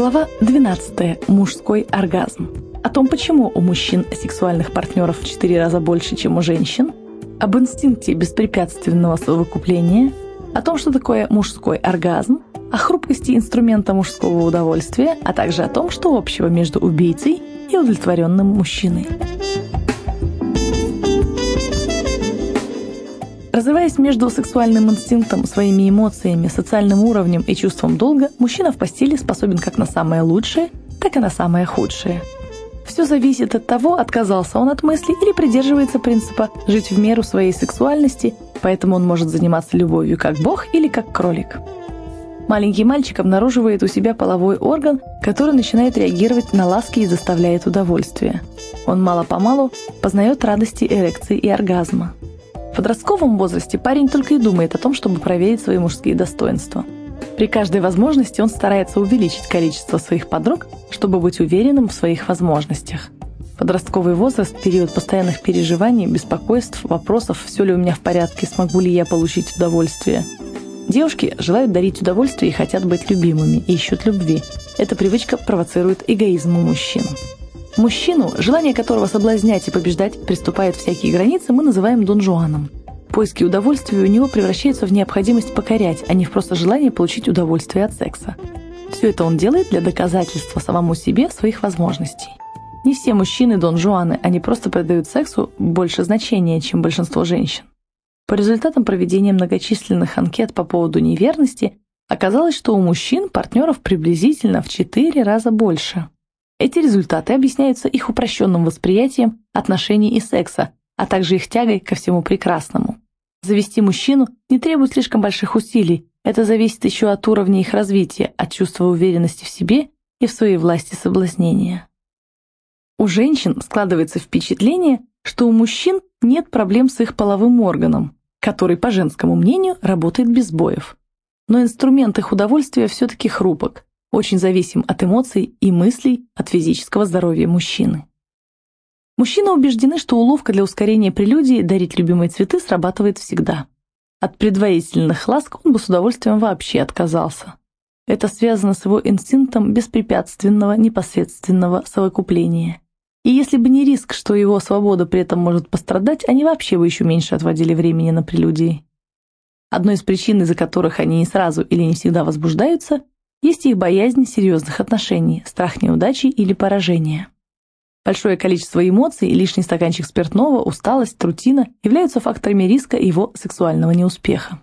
Глава 12. Мужской оргазм. О том, почему у мужчин сексуальных партнеров в 4 раза больше, чем у женщин, об инстинкте беспрепятственного совокупления, о том, что такое мужской оргазм, о хрупкости инструмента мужского удовольствия, а также о том, что общего между убийцей и удовлетворенным мужчиной. Развиваясь между сексуальным инстинктом, своими эмоциями, социальным уровнем и чувством долга, мужчина в постели способен как на самое лучшее, так и на самое худшее. Все зависит от того, отказался он от мысли или придерживается принципа жить в меру своей сексуальности, поэтому он может заниматься любовью как бог или как кролик. Маленький мальчик обнаруживает у себя половой орган, который начинает реагировать на ласки и заставляет удовольствие. Он мало-помалу познает радости эрекции и оргазма. В подростковом возрасте парень только и думает о том, чтобы проверить свои мужские достоинства. При каждой возможности он старается увеличить количество своих подруг, чтобы быть уверенным в своих возможностях. Подростковый возраст – период постоянных переживаний, беспокойств, вопросов, все ли у меня в порядке, смогу ли я получить удовольствие. Девушки желают дарить удовольствие и хотят быть любимыми, ищут любви. Эта привычка провоцирует эгоизм у мужчин. Мужчину, желание которого соблазнять и побеждать приступает всякие границы, мы называем донжуаном. Поиски удовольствия у него превращаются в необходимость покорять, а не в просто желание получить удовольствие от секса. Все это он делает для доказательства самому себе своих возможностей. Не все мужчины Дон Жуаны, они просто придают сексу больше значения, чем большинство женщин. По результатам проведения многочисленных анкет по поводу неверности, оказалось, что у мужчин партнеров приблизительно в 4 раза больше. Эти результаты объясняются их упрощенным восприятием отношений и секса, а также их тягой ко всему прекрасному. Завести мужчину не требует слишком больших усилий, это зависит еще от уровня их развития, от чувства уверенности в себе и в своей власти соблазнения. У женщин складывается впечатление, что у мужчин нет проблем с их половым органом, который, по женскому мнению, работает без боев. Но инструмент их удовольствия все-таки хрупок, очень зависим от эмоций и мыслей от физического здоровья мужчины. Мужчины убеждены, что уловка для ускорения прелюдии дарить любимые цветы срабатывает всегда. От предварительных ласк он бы с удовольствием вообще отказался. Это связано с его инстинктом беспрепятственного, непосредственного совокупления. И если бы не риск, что его свобода при этом может пострадать, они вообще бы еще меньше отводили времени на прелюдии. Одной из причин, из-за которых они не сразу или не всегда возбуждаются, есть их боязнь серьезных отношений, страх неудачи или поражения. Большое количество эмоций, лишний стаканчик спиртного, усталость, рутина являются факторами риска его сексуального неуспеха.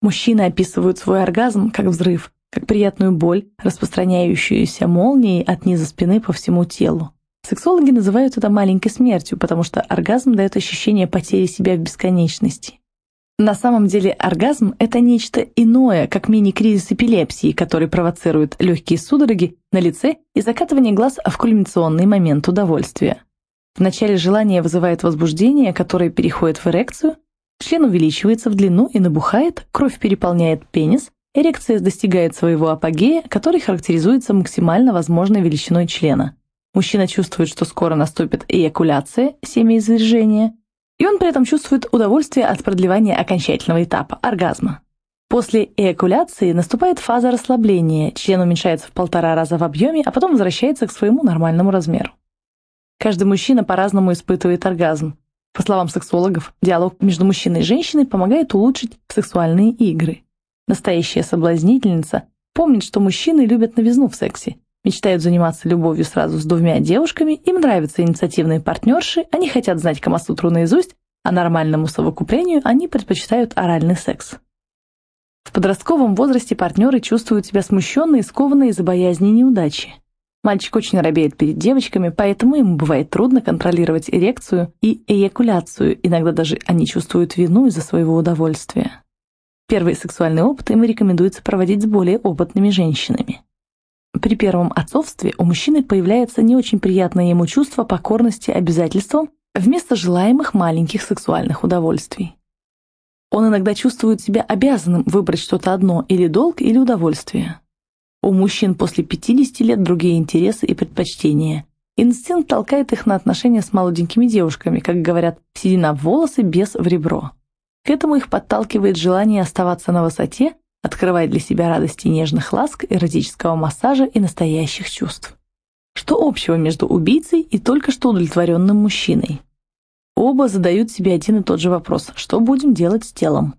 Мужчины описывают свой оргазм как взрыв, как приятную боль, распространяющуюся молнией от низа спины по всему телу. Сексологи называют это маленькой смертью, потому что оргазм дает ощущение потери себя в бесконечности. На самом деле оргазм – это нечто иное, как мини-кризис эпилепсии, который провоцирует легкие судороги на лице и закатывание глаз в кульминационный момент удовольствия. Вначале желание вызывает возбуждение, которое переходит в эрекцию, член увеличивается в длину и набухает, кровь переполняет пенис, эрекция достигает своего апогея, который характеризуется максимально возможной величиной члена. Мужчина чувствует, что скоро наступит эякуляция, семяизвержение – и он при этом чувствует удовольствие от продлевания окончательного этапа – оргазма. После эякуляции наступает фаза расслабления, член уменьшается в полтора раза в объеме, а потом возвращается к своему нормальному размеру. Каждый мужчина по-разному испытывает оргазм. По словам сексологов, диалог между мужчиной и женщиной помогает улучшить сексуальные игры. Настоящая соблазнительница помнит, что мужчины любят новизну в сексе мечтают заниматься любовью сразу с двумя девушками, им нравятся инициативные партнерши, они хотят знать Камасутру наизусть, а нормальному совокуплению они предпочитают оральный секс. В подростковом возрасте партнеры чувствуют себя смущенные и скованные из-за боязни неудачи. Мальчик очень робеет перед девочками, поэтому ему бывает трудно контролировать эрекцию и эякуляцию, иногда даже они чувствуют вину из-за своего удовольствия. Первые сексуальные опыты им рекомендуется проводить с более опытными женщинами. При первом отцовстве у мужчины появляется не очень приятное ему чувство покорности обязательствам вместо желаемых маленьких сексуальных удовольствий. Он иногда чувствует себя обязанным выбрать что-то одно, или долг, или удовольствие. У мужчин после 50 лет другие интересы и предпочтения. Инстинкт толкает их на отношения с молоденькими девушками, как говорят, седина в волосы, без в ребро. К этому их подталкивает желание оставаться на высоте, открывать для себя радости нежных ласк, эротического массажа и настоящих чувств. Что общего между убийцей и только что удовлетворенным мужчиной? Оба задают себе один и тот же вопрос – что будем делать с телом?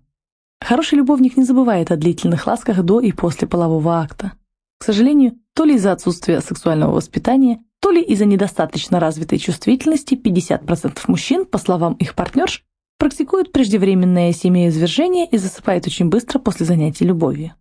Хороший любовник не забывает о длительных ласках до и после полового акта. К сожалению, то ли из-за отсутствия сексуального воспитания, то ли из-за недостаточно развитой чувствительности 50% мужчин, по словам их партнерш, практикуют преждевременное семяизвержение и засыпают очень быстро после занятий любовью.